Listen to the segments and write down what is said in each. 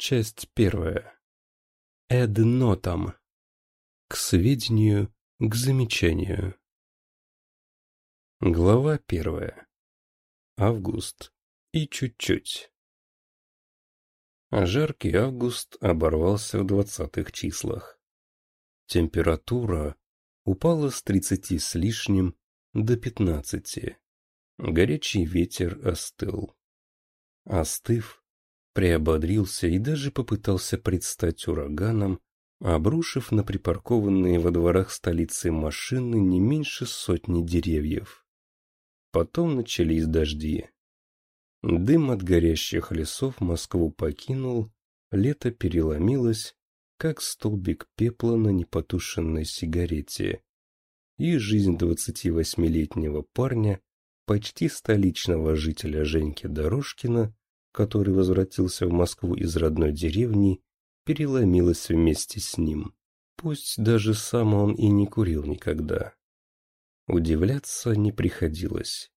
Часть первая. Эднотам. К сведению, к замечанию. Глава первая. Август и чуть-чуть. Жаркий август оборвался в двадцатых числах. Температура упала с тридцати с лишним до пятнадцати. Горячий ветер остыл. Остыв, приободрился и даже попытался предстать ураганом, обрушив на припаркованные во дворах столицы машины не меньше сотни деревьев. Потом начались дожди. Дым от горящих лесов Москву покинул, лето переломилось, как столбик пепла на непотушенной сигарете. И жизнь двадцати восьмилетнего парня, почти столичного жителя Женьки Дорожкина, который возвратился в Москву из родной деревни, переломилась вместе с ним. Пусть даже сам он и не курил никогда. Удивляться не приходилось.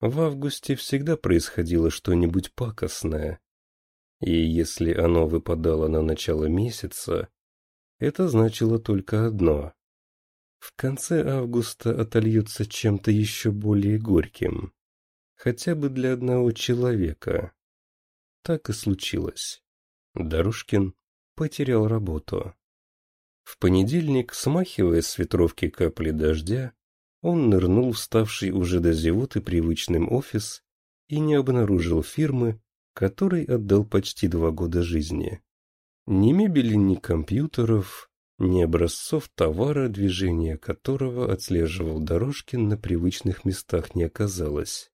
В августе всегда происходило что-нибудь пакостное. И если оно выпадало на начало месяца, это значило только одно. В конце августа отольется чем-то еще более горьким. Хотя бы для одного человека. Так и случилось. Дорожкин потерял работу. В понедельник, смахивая с ветровки капли дождя, он нырнул в ставший уже до зевоты привычным офис и не обнаружил фирмы, которой отдал почти два года жизни. Ни мебели, ни компьютеров, ни образцов товара, движения которого отслеживал Дорожкин на привычных местах не оказалось.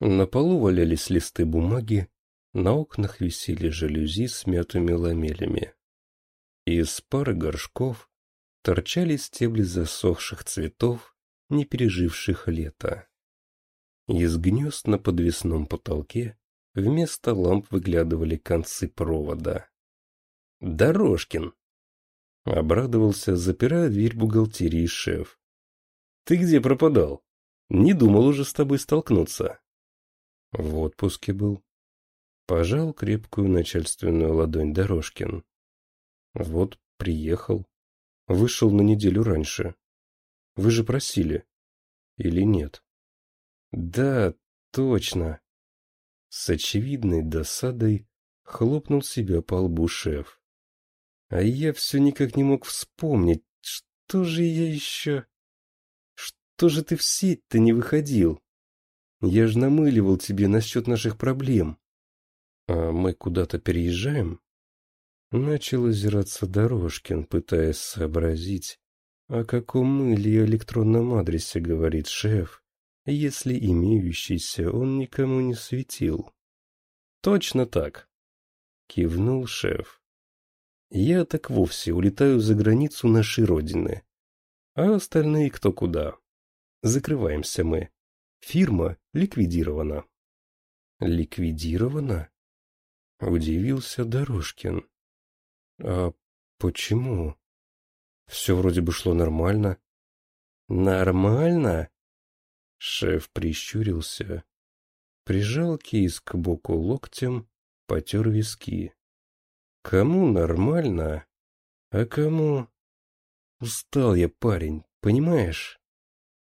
На полу валялись листы бумаги, на окнах висели жалюзи с мятыми ламелями. Из пары горшков торчали стебли засохших цветов, не переживших лета. Из гнезд на подвесном потолке вместо ламп выглядывали концы провода. «Дорожкин!» — обрадовался, запирая дверь бухгалтерии шеф. «Ты где пропадал? Не думал уже с тобой столкнуться». «В отпуске был», Пожал крепкую начальственную ладонь Дорожкин. Вот, приехал. Вышел на неделю раньше. Вы же просили. Или нет? Да, точно. С очевидной досадой хлопнул себя по лбу шеф. А я все никак не мог вспомнить, что же я еще... Что же ты в сеть-то не выходил? Я же намыливал тебе насчет наших проблем. «А мы куда-то переезжаем?» Начал озираться Дорожкин, пытаясь сообразить, о каком мыле и электронном адресе говорит шеф, если имеющийся он никому не светил. «Точно так», — кивнул шеф. «Я так вовсе улетаю за границу нашей родины, а остальные кто куда. Закрываемся мы. Фирма ликвидирована». «Ликвидирована?» Удивился Дорожкин. А почему? Все вроде бы шло нормально. Нормально? Шеф прищурился, прижал кейс к боку локтем, потер виски. Кому нормально, а кому... Устал я, парень, понимаешь?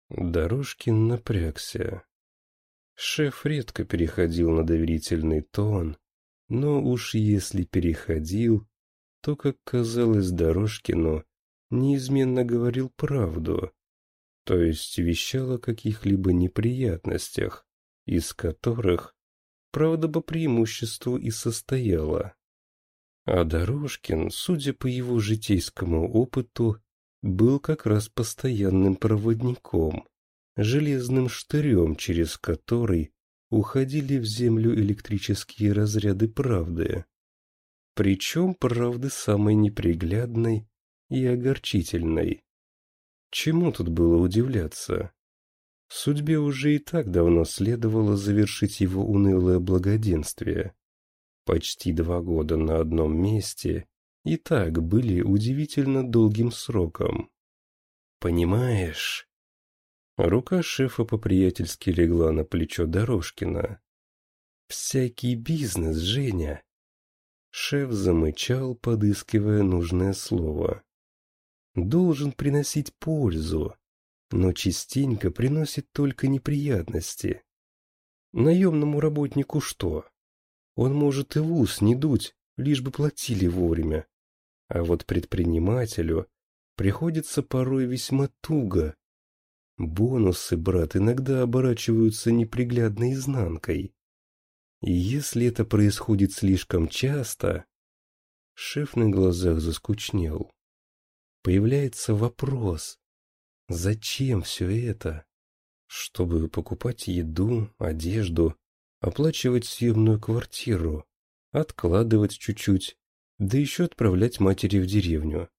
Дорожкин напрягся. Шеф редко переходил на доверительный тон, но уж если переходил, то, как казалось Дорожкину, неизменно говорил правду, то есть вещал о каких-либо неприятностях, из которых правда по преимуществу и состояла. А Дорожкин, судя по его житейскому опыту, был как раз постоянным проводником, железным штырем, через который уходили в землю электрические разряды правды. Причем правды самой неприглядной и огорчительной. Чему тут было удивляться? Судьбе уже и так давно следовало завершить его унылое благоденствие. Почти два года на одном месте и так были удивительно долгим сроком. «Понимаешь», Рука шефа по-приятельски легла на плечо Дорожкина. «Всякий бизнес, Женя. Шеф замычал, подыскивая нужное слово. Должен приносить пользу, но частенько приносит только неприятности. Наемному работнику что? Он может и в ус не дуть, лишь бы платили вовремя. А вот предпринимателю приходится порой весьма туго. Бонусы, брат, иногда оборачиваются неприглядной изнанкой. И если это происходит слишком часто... Шеф на глазах заскучнел. Появляется вопрос. Зачем все это? Чтобы покупать еду, одежду, оплачивать съемную квартиру, откладывать чуть-чуть, да еще отправлять матери в деревню.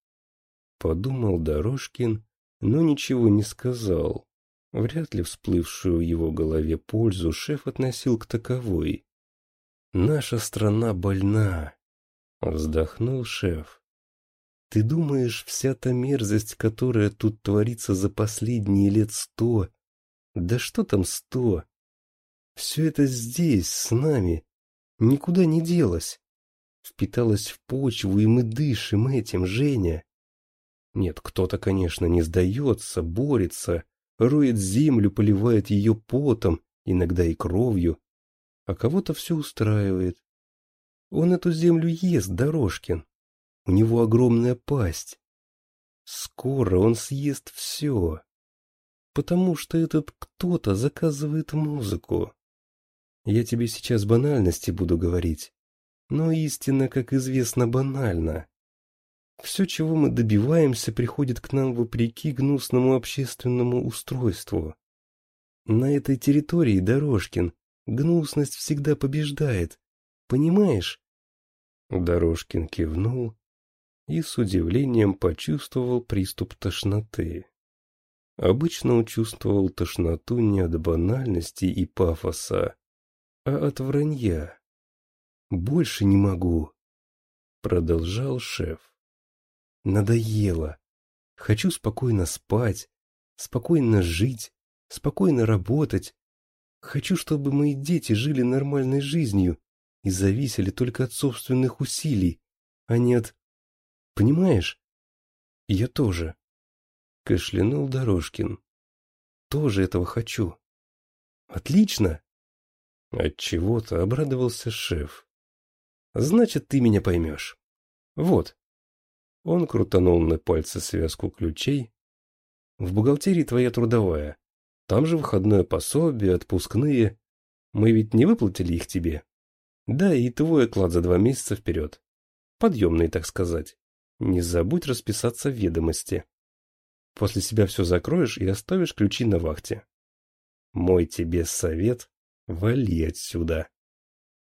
Подумал Дорожкин, но ничего не сказал. Вряд ли всплывшую в его голове пользу шеф относил к таковой. «Наша страна больна», — вздохнул шеф. «Ты думаешь, вся та мерзость, которая тут творится за последние лет сто, да что там сто? Все это здесь, с нами, никуда не делось. Впиталось в почву, и мы дышим этим, Женя. Нет, кто-то, конечно, не сдается, борется, роет землю, поливает ее потом, иногда и кровью, а кого-то все устраивает. Он эту землю ест, Дорожкин. У него огромная пасть. Скоро он съест все. Потому что этот кто-то заказывает музыку. Я тебе сейчас банальности буду говорить. Но истина, как известно, банальна. Все, чего мы добиваемся, приходит к нам вопреки гнусному общественному устройству. На этой территории, Дорожкин, Гнусность всегда побеждает. Понимаешь? Дорожкин кивнул и с удивлением почувствовал приступ тошноты. Обычно он чувствовал тошноту не от банальности и пафоса, а от вранья. «Больше не могу», — продолжал шеф. «Надоело. Хочу спокойно спать, спокойно жить, спокойно работать, Хочу, чтобы мои дети жили нормальной жизнью и зависели только от собственных усилий, а не от... Понимаешь? Я тоже. Кашлянул Дорожкин. Тоже этого хочу. Отлично. От чего-то обрадовался шеф. Значит, ты меня поймешь. Вот. Он крутанул на пальце связку ключей. В бухгалтерии твоя трудовая. Там же выходное пособие, отпускные. Мы ведь не выплатили их тебе. Да, и твой оклад за два месяца вперед. Подъемный, так сказать. Не забудь расписаться в ведомости. После себя все закроешь и оставишь ключи на вахте. Мой тебе совет — вали отсюда.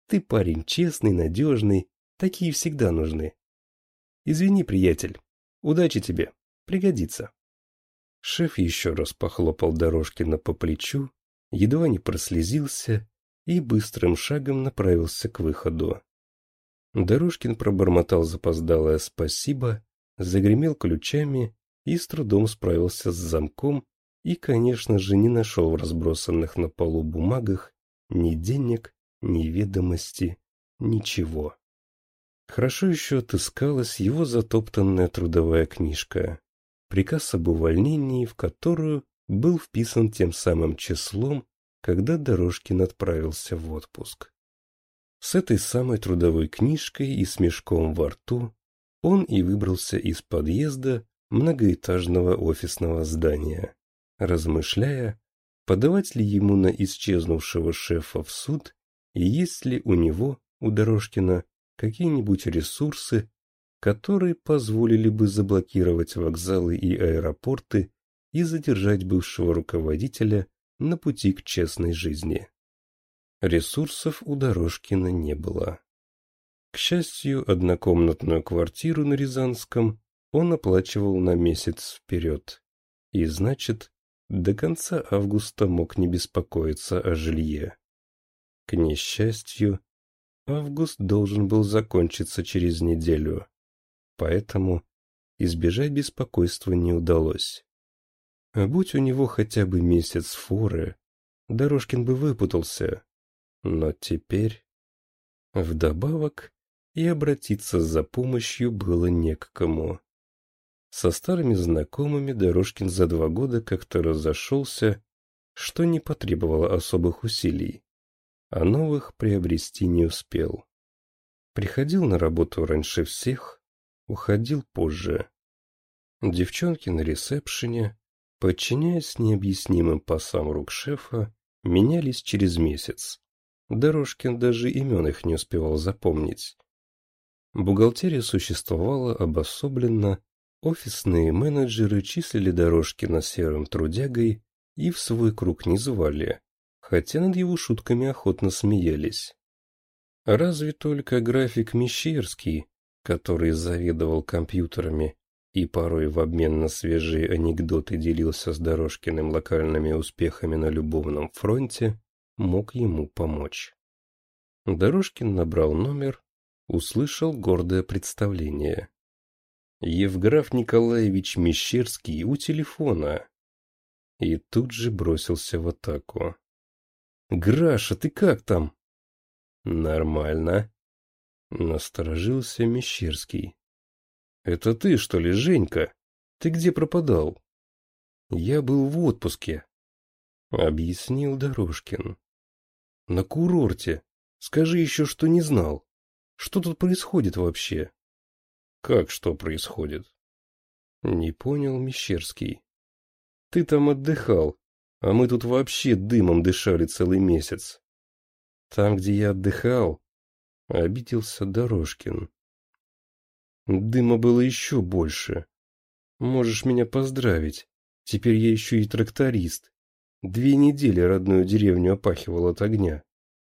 Ты парень честный, надежный, такие всегда нужны. Извини, приятель. Удачи тебе. Пригодится. Шеф еще раз похлопал Дорожкина по плечу, едва не прослезился и быстрым шагом направился к выходу. Дорожкин пробормотал запоздалое спасибо, загремел ключами и с трудом справился с замком и, конечно же, не нашел в разбросанных на полу бумагах ни денег, ни ведомости, ничего. Хорошо еще отыскалась его затоптанная трудовая книжка приказ об увольнении, в которую был вписан тем самым числом, когда Дорожкин отправился в отпуск. С этой самой трудовой книжкой и с мешком во рту он и выбрался из подъезда многоэтажного офисного здания, размышляя, подавать ли ему на исчезнувшего шефа в суд и есть ли у него, у Дорожкина, какие-нибудь ресурсы, которые позволили бы заблокировать вокзалы и аэропорты и задержать бывшего руководителя на пути к честной жизни. Ресурсов у Дорожкина не было. К счастью, однокомнатную квартиру на Рязанском он оплачивал на месяц вперед, и, значит, до конца августа мог не беспокоиться о жилье. К несчастью, август должен был закончиться через неделю поэтому избежать беспокойства не удалось. А будь у него хотя бы месяц форы, Дорожкин бы выпутался. Но теперь... Вдобавок, и обратиться за помощью было не к кому. Со старыми знакомыми Дорожкин за два года как-то разошелся, что не потребовало особых усилий, а новых приобрести не успел. Приходил на работу раньше всех, уходил позже. Девчонки на ресепшене, подчиняясь необъяснимым пасам рук шефа, менялись через месяц. Дорожкин даже имен их не успевал запомнить. Бухгалтерия существовала обособленно, офисные менеджеры числили Дорожкина серым трудягой и в свой круг не звали, хотя над его шутками охотно смеялись. Разве только график Мещерский, который заведовал компьютерами и порой в обмен на свежие анекдоты делился с Дорожкиным локальными успехами на любовном фронте, мог ему помочь. Дорожкин набрал номер, услышал гордое представление. Евграф Николаевич Мещерский у телефона. И тут же бросился в атаку. «Граша, ты как там?» «Нормально», — насторожился Мещерский. «Это ты, что ли, Женька? Ты где пропадал?» «Я был в отпуске», — объяснил Дорожкин. «На курорте. Скажи еще, что не знал. Что тут происходит вообще?» «Как что происходит?» Не понял Мещерский. «Ты там отдыхал, а мы тут вообще дымом дышали целый месяц. Там, где я отдыхал, обиделся Дорожкин. Дыма было еще больше. Можешь меня поздравить. Теперь я еще и тракторист. Две недели родную деревню опахивал от огня.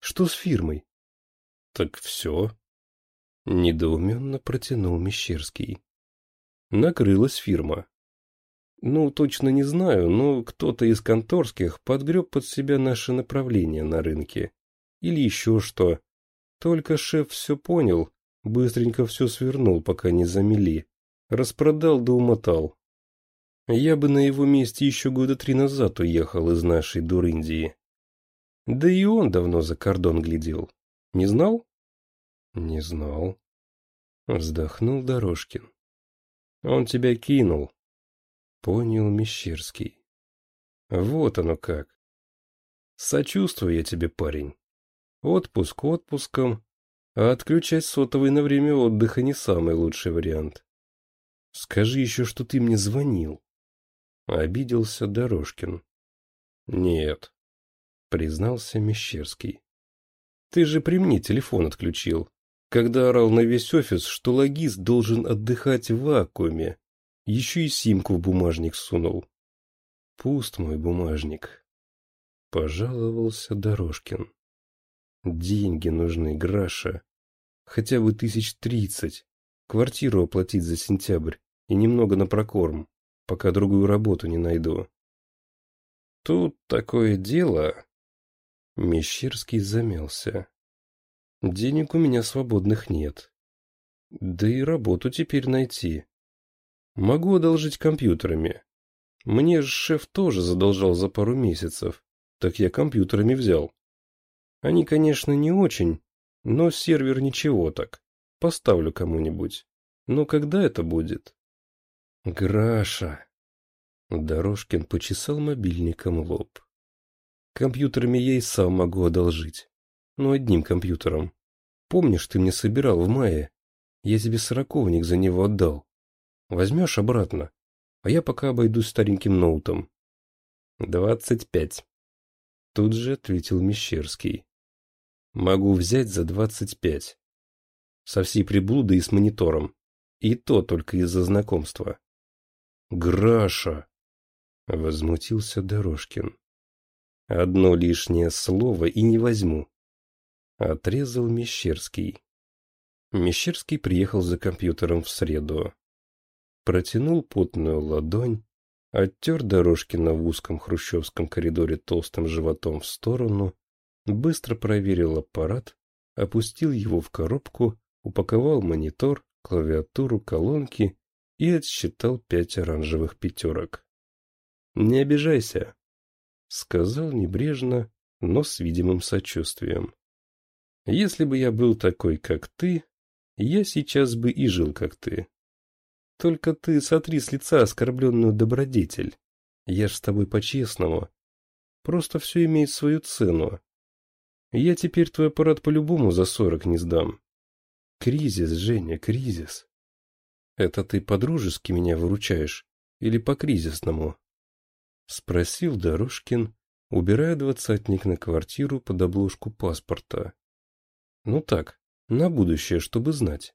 Что с фирмой? Так все. Недоуменно протянул Мещерский. Накрылась фирма. Ну, точно не знаю, но кто-то из конторских подгреб под себя наше направление на рынке или еще что. Только шеф все понял, быстренько все свернул, пока не замели. Распродал да умотал. Я бы на его месте еще года три назад уехал из нашей Дуриндии. Да и он давно за кордон глядел. Не знал? Не знал. Вздохнул Дорожкин. Он тебя кинул. Понял Мещерский. Вот оно как. Сочувствую я тебе, парень. Отпуск отпуском, а отключать сотовый на время отдыха не самый лучший вариант. Скажи еще, что ты мне звонил. Обиделся Дорожкин. Нет, признался Мещерский. Ты же при мне телефон отключил, когда орал на весь офис, что логист должен отдыхать в вакууме. Еще и симку в бумажник сунул. Пуст мой бумажник. Пожаловался Дорожкин. Деньги нужны, Граша. Хотя бы тысяч тридцать. Квартиру оплатить за сентябрь и немного на прокорм, пока другую работу не найду. Тут такое дело... Мещерский замялся. Денег у меня свободных нет. Да и работу теперь найти. Могу одолжить компьютерами. Мне шеф тоже задолжал за пару месяцев, так я компьютерами взял. Они, конечно, не очень, но сервер ничего так. Поставлю кому-нибудь. Но когда это будет? Граша. Дорожкин почесал мобильником лоб. Компьютерами я и сам могу одолжить. Но одним компьютером. Помнишь, ты мне собирал в мае? Я тебе сороковник за него отдал. Возьмешь обратно, а я пока обойдусь стареньким ноутом. Двадцать пять. Тут же ответил Мещерский. Могу взять за двадцать пять. Со всей приблудой и с монитором. И то только из-за знакомства. Граша! Возмутился Дорожкин. Одно лишнее слово и не возьму. Отрезал Мещерский. Мещерский приехал за компьютером в среду. Протянул потную ладонь, оттер Дорожкина в узком хрущевском коридоре толстым животом в сторону быстро проверил аппарат, опустил его в коробку, упаковал монитор, клавиатуру, колонки и отсчитал пять оранжевых пятерок. «Не обижайся», — сказал небрежно, но с видимым сочувствием. «Если бы я был такой, как ты, я сейчас бы и жил, как ты. Только ты сотри с лица оскорбленную добродетель. Я ж с тобой по-честному. Просто все имеет свою цену. Я теперь твой аппарат по-любому за сорок не сдам. Кризис, Женя, кризис. Это ты по-дружески меня выручаешь или по-кризисному? Спросил Дорожкин, убирая двадцатник на квартиру под обложку паспорта. Ну так, на будущее, чтобы знать.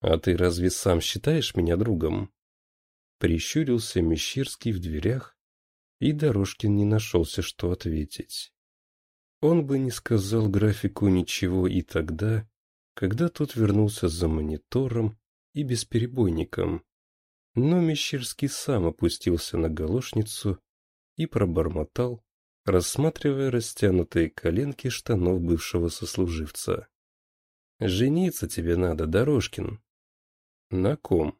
А ты разве сам считаешь меня другом? Прищурился Мещерский в дверях, и Дорожкин не нашелся, что ответить. Он бы не сказал графику ничего и тогда, когда тот вернулся за монитором и бесперебойником. Но Мещерский сам опустился на галошницу и пробормотал, рассматривая растянутые коленки штанов бывшего сослуживца. «Жениться тебе надо, Дорожкин». «На ком?»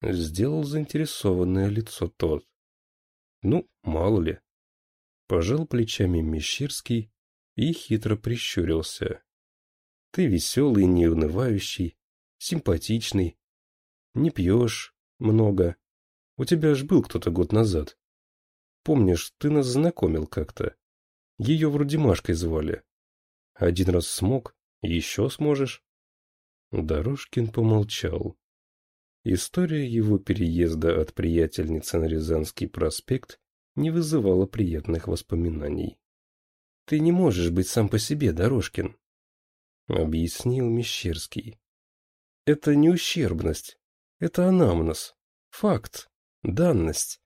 Сделал заинтересованное лицо тот. «Ну, мало ли». Пожал плечами Мещерский и хитро прищурился. «Ты веселый, неунывающий, симпатичный, не пьешь много. У тебя ж был кто-то год назад. Помнишь, ты нас знакомил как-то. Ее вроде Машкой звали. Один раз смог, еще сможешь. Дорожкин помолчал. История его переезда от приятельницы на Рязанский проспект не вызывала приятных воспоминаний. «Ты не можешь быть сам по себе, Дорожкин», — объяснил Мещерский. «Это не ущербность, это анамнез, факт, данность.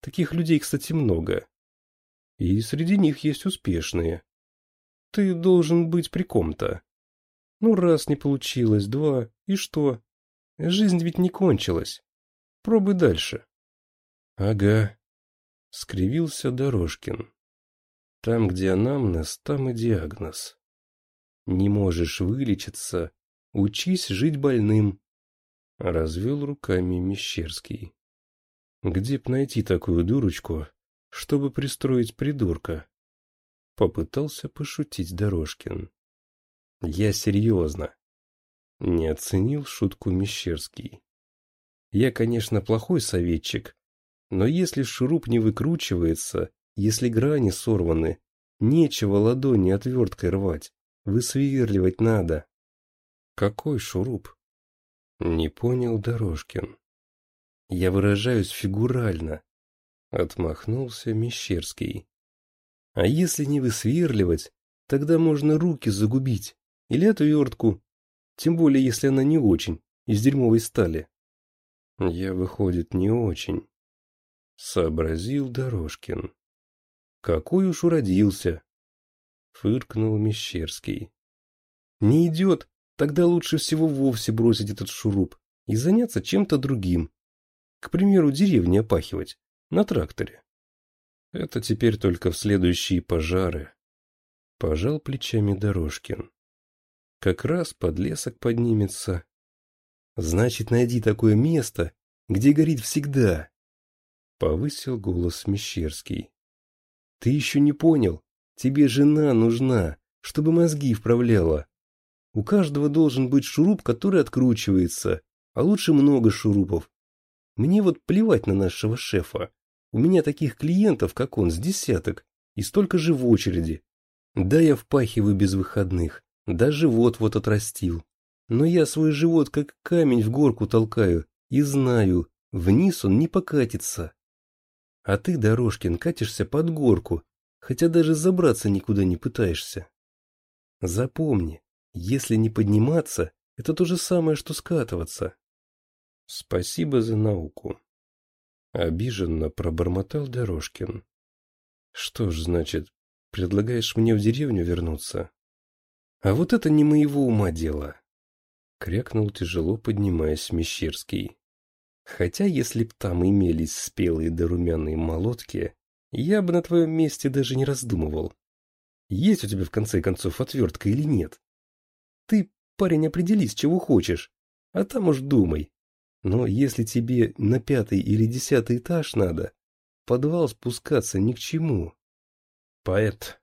Таких людей, кстати, много. И среди них есть успешные. Ты должен быть при ком-то. Ну, раз не получилось, два, и что? Жизнь ведь не кончилась. Пробуй дальше. Ага, скривился Дорожкин. Там, где анамнез, там и диагноз. Не можешь вылечиться, учись жить больным. Развел руками Мещерский. Где б найти такую дурочку, чтобы пристроить придурка? Попытался пошутить Дорожкин. Я серьезно. Не оценил шутку Мещерский. Я, конечно, плохой советчик, но если шуруп не выкручивается, если грани сорваны, нечего ладони отверткой рвать, высверливать надо. Какой шуруп? Не понял Дорожкин. Я выражаюсь фигурально. Отмахнулся Мещерский. А если не высверливать, тогда можно руки загубить. Или отвертку. Тем более, если она не очень, из дерьмовой стали. Я, выходит, не очень. Сообразил Дорожкин. Какой уж уродился. Фыркнул Мещерский. Не идет, тогда лучше всего вовсе бросить этот шуруп и заняться чем-то другим. К примеру, деревни опахивать. На тракторе. Это теперь только в следующие пожары. Пожал плечами Дорожкин. Как раз подлесок поднимется. Значит, найди такое место, где горит всегда. Повысил голос Мещерский. Ты еще не понял? Тебе жена нужна, чтобы мозги вправляла. У каждого должен быть шуруп, который откручивается, а лучше много шурупов, мне вот плевать на нашего шефа. У меня таких клиентов, как он, с десяток, и столько же в очереди. Да, я впахиваю без выходных, да живот вот отрастил. Но я свой живот как камень в горку толкаю и знаю, вниз он не покатится. А ты, Дорожкин, катишься под горку, хотя даже забраться никуда не пытаешься. Запомни, если не подниматься, это то же самое, что скатываться. Спасибо за науку. Обиженно пробормотал Дорожкин. Что ж, значит, предлагаешь мне в деревню вернуться? А вот это не моего ума дело. Крякнул тяжело, поднимаясь Мещерский. Хотя, если б там имелись спелые да румяные молотки, я бы на твоем месте даже не раздумывал. Есть у тебя в конце концов отвертка или нет? Ты, парень, определись, чего хочешь, а там уж думай. Но если тебе на пятый или десятый этаж надо, подвал спускаться ни к чему. Поэт.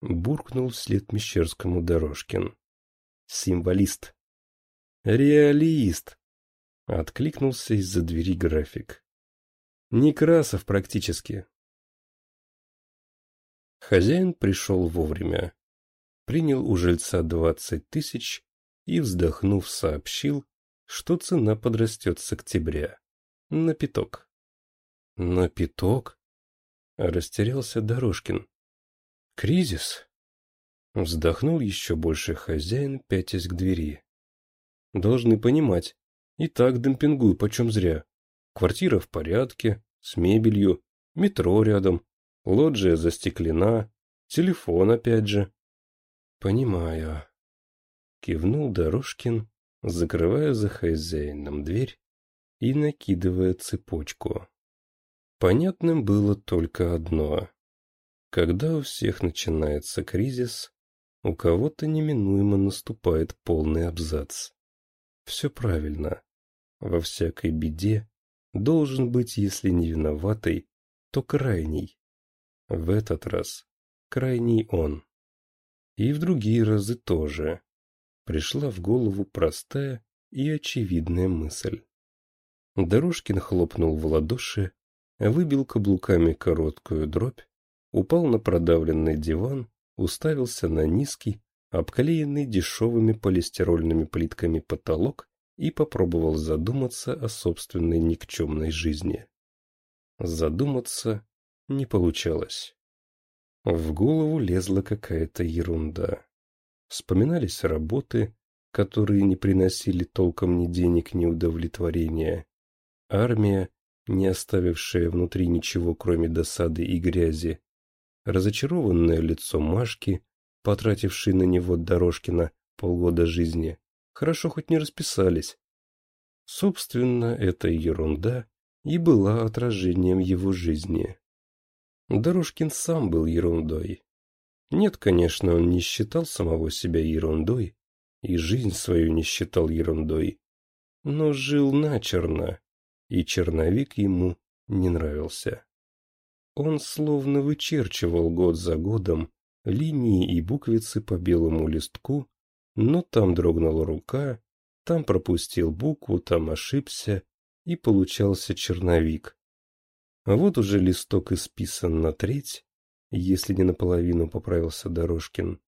Буркнул вслед Мещерскому Дорожкин. Символист. Реалист! Откликнулся из-за двери график. Некрасов практически. Хозяин пришел вовремя. Принял у жильца двадцать тысяч и, вздохнув, сообщил, что цена подрастет с октября. На пяток. На пяток? Растерялся Дорожкин. Кризис? Вздохнул еще больше хозяин, пятясь к двери. Должны понимать, и так демпингую почем зря. Квартира в порядке, с мебелью, метро рядом, лоджия застеклена, телефон опять же. Понимаю. Кивнул Дорожкин, закрывая за хозяином дверь и накидывая цепочку. Понятным было только одно. Когда у всех начинается кризис, у кого-то неминуемо наступает полный абзац. Все правильно. Во всякой беде должен быть, если не виноватый, то крайний. В этот раз крайний он. И в другие разы тоже. Пришла в голову простая и очевидная мысль. Дорожкин хлопнул в ладоши, выбил каблуками короткую дробь, упал на продавленный диван, уставился на низкий, обклеенный дешевыми полистирольными плитками потолок и попробовал задуматься о собственной никчемной жизни. Задуматься не получалось. В голову лезла какая-то ерунда. Вспоминались работы, которые не приносили толком ни денег, ни удовлетворения. Армия, не оставившая внутри ничего, кроме досады и грязи. Разочарованное лицо Машки, потратившей на него Дорожкина полгода жизни, хорошо хоть не расписались. Собственно, эта ерунда и была отражением его жизни. Дорожкин сам был ерундой. Нет, конечно, он не считал самого себя ерундой, и жизнь свою не считал ерундой, но жил начерно, и черновик ему не нравился. Он словно вычерчивал год за годом линии и буквицы по белому листку, но там дрогнула рука, там пропустил букву, там ошибся, и получался черновик. А вот уже листок исписан на треть, если не наполовину поправился Дорожкин,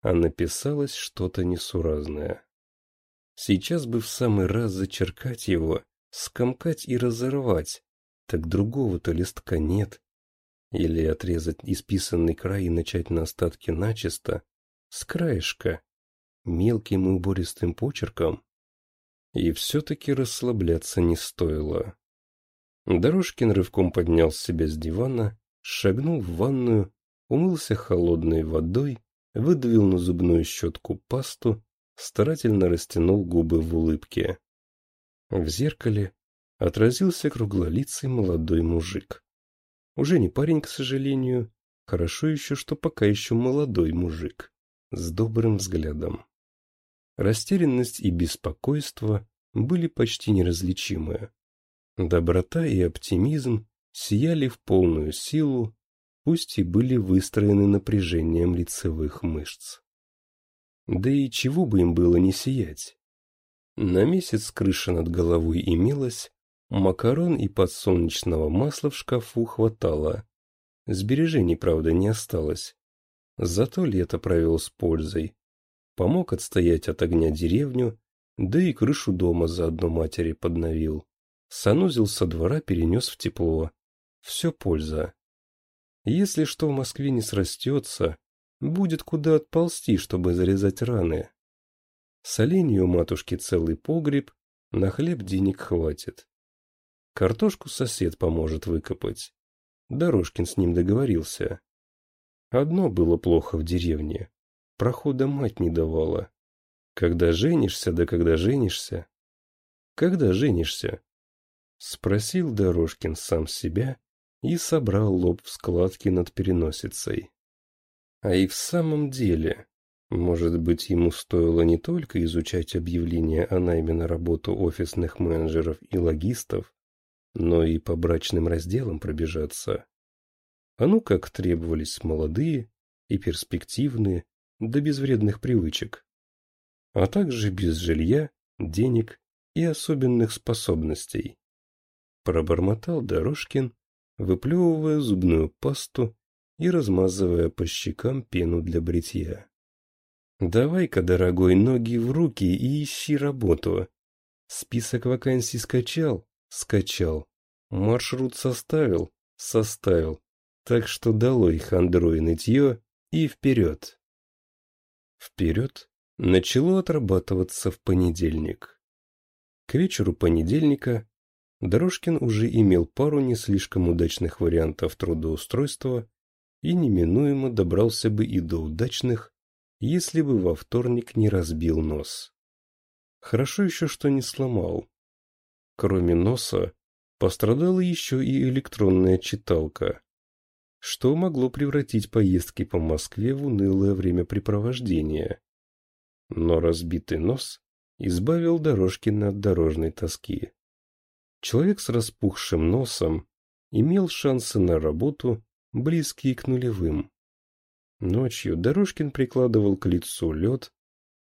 а написалось что-то несуразное. Сейчас бы в самый раз зачеркать его, скомкать и разорвать, так другого-то листка нет. Или отрезать исписанный край и начать на остатке начисто, с краешка, мелким и убористым почерком. И все-таки расслабляться не стоило. Дорожкин рывком поднял себя с дивана, шагнул в ванную, умылся холодной водой, выдавил на зубную щетку пасту, старательно растянул губы в улыбке. В зеркале отразился круглолицый молодой мужик. Уже не парень, к сожалению, хорошо еще, что пока еще молодой мужик, с добрым взглядом. Растерянность и беспокойство были почти неразличимы. Доброта и оптимизм сияли в полную силу, пусть и были выстроены напряжением лицевых мышц. Да и чего бы им было не сиять? На месяц крыша над головой имелась, макарон и подсолнечного масла в шкафу хватало. Сбережений, правда, не осталось. Зато лето провел с пользой. Помог отстоять от огня деревню, да и крышу дома заодно матери подновил. Санузел со двора перенес в тепло. Все польза. Если что в Москве не срастется, будет куда отползти, чтобы зарезать раны. Соленью матушки целый погреб, на хлеб денег хватит. Картошку сосед поможет выкопать. Дорожкин с ним договорился. Одно было плохо в деревне. Прохода мать не давала. Когда женишься, да когда женишься. Когда женишься? Спросил Дорожкин сам себя и собрал лоб в складки над переносицей. А и в самом деле, может быть, ему стоило не только изучать объявления о найме на работу офисных менеджеров и логистов, но и по брачным разделам пробежаться. А ну как требовались молодые и перспективные, да без вредных привычек. А также без жилья, денег и особенных способностей. Пробормотал Дорожкин, выплевывая зубную пасту и размазывая по щекам пену для бритья. «Давай-ка, дорогой, ноги в руки и ищи работу. Список вакансий скачал? Скачал. Маршрут составил? Составил. Так что долой хандру и нытье и вперед!» Вперед начало отрабатываться в понедельник. К вечеру понедельника Дорожкин уже имел пару не слишком удачных вариантов трудоустройства и неминуемо добрался бы и до удачных, если бы во вторник не разбил нос. Хорошо еще, что не сломал. Кроме носа, пострадала еще и электронная читалка, что могло превратить поездки по Москве в унылое времяпрепровождение. Но разбитый нос избавил Дорожкина от дорожной тоски. Человек с распухшим носом имел шансы на работу, близкие к нулевым. Ночью Дорожкин прикладывал к лицу лед,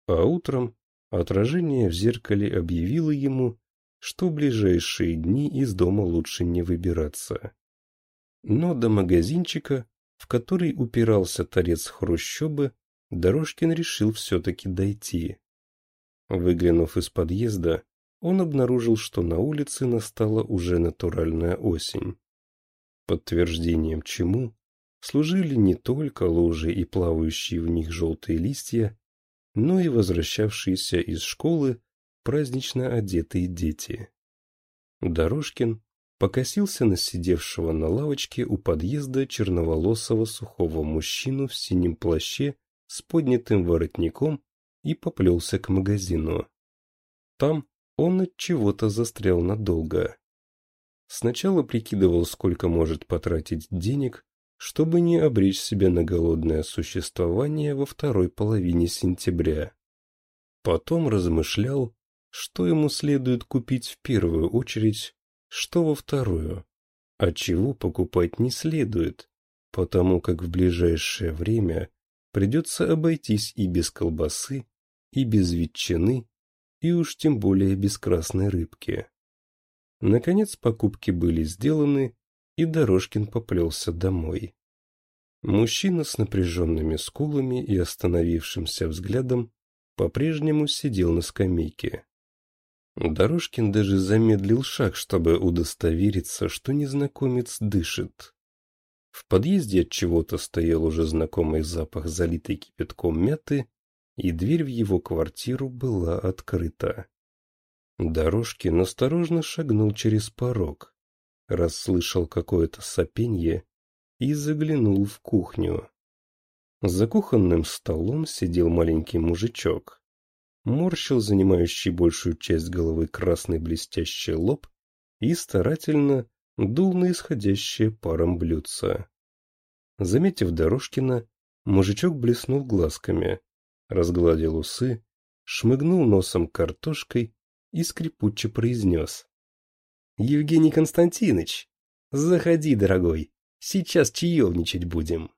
а утром отражение в зеркале объявило ему, что ближайшие дни из дома лучше не выбираться. Но до магазинчика, в который упирался торец хрущобы, Дорожкин решил все-таки дойти. Выглянув из подъезда, он обнаружил, что на улице настала уже натуральная осень. Подтверждением чему служили не только лужи и плавающие в них желтые листья, но и возвращавшиеся из школы празднично одетые дети. Дорожкин покосился на сидевшего на лавочке у подъезда черноволосого сухого мужчину в синем плаще с поднятым воротником и поплелся к магазину. Там он от чего-то застрял надолго. Сначала прикидывал, сколько может потратить денег, чтобы не обречь себя на голодное существование во второй половине сентября. Потом размышлял, что ему следует купить в первую очередь, что во вторую, а чего покупать не следует, потому как в ближайшее время придется обойтись и без колбасы, и без ветчины, и уж тем более без красной рыбки. Наконец покупки были сделаны, и Дорожкин поплелся домой. Мужчина с напряженными скулами и остановившимся взглядом по-прежнему сидел на скамейке. Дорожкин даже замедлил шаг, чтобы удостовериться, что незнакомец дышит. В подъезде от чего-то стоял уже знакомый запах залитой кипятком мяты, и дверь в его квартиру была открыта. Дорожкин осторожно шагнул через порог, расслышал какое-то сопенье и заглянул в кухню. За кухонным столом сидел маленький мужичок. Морщил занимающий большую часть головы красный блестящий лоб и старательно дул на исходящее паром блюдце. Заметив Дорожкина, мужичок блеснул глазками, разгладил усы, шмыгнул носом картошкой и скрипуче произнес. — Евгений Константинович, заходи, дорогой, сейчас чаевничать будем.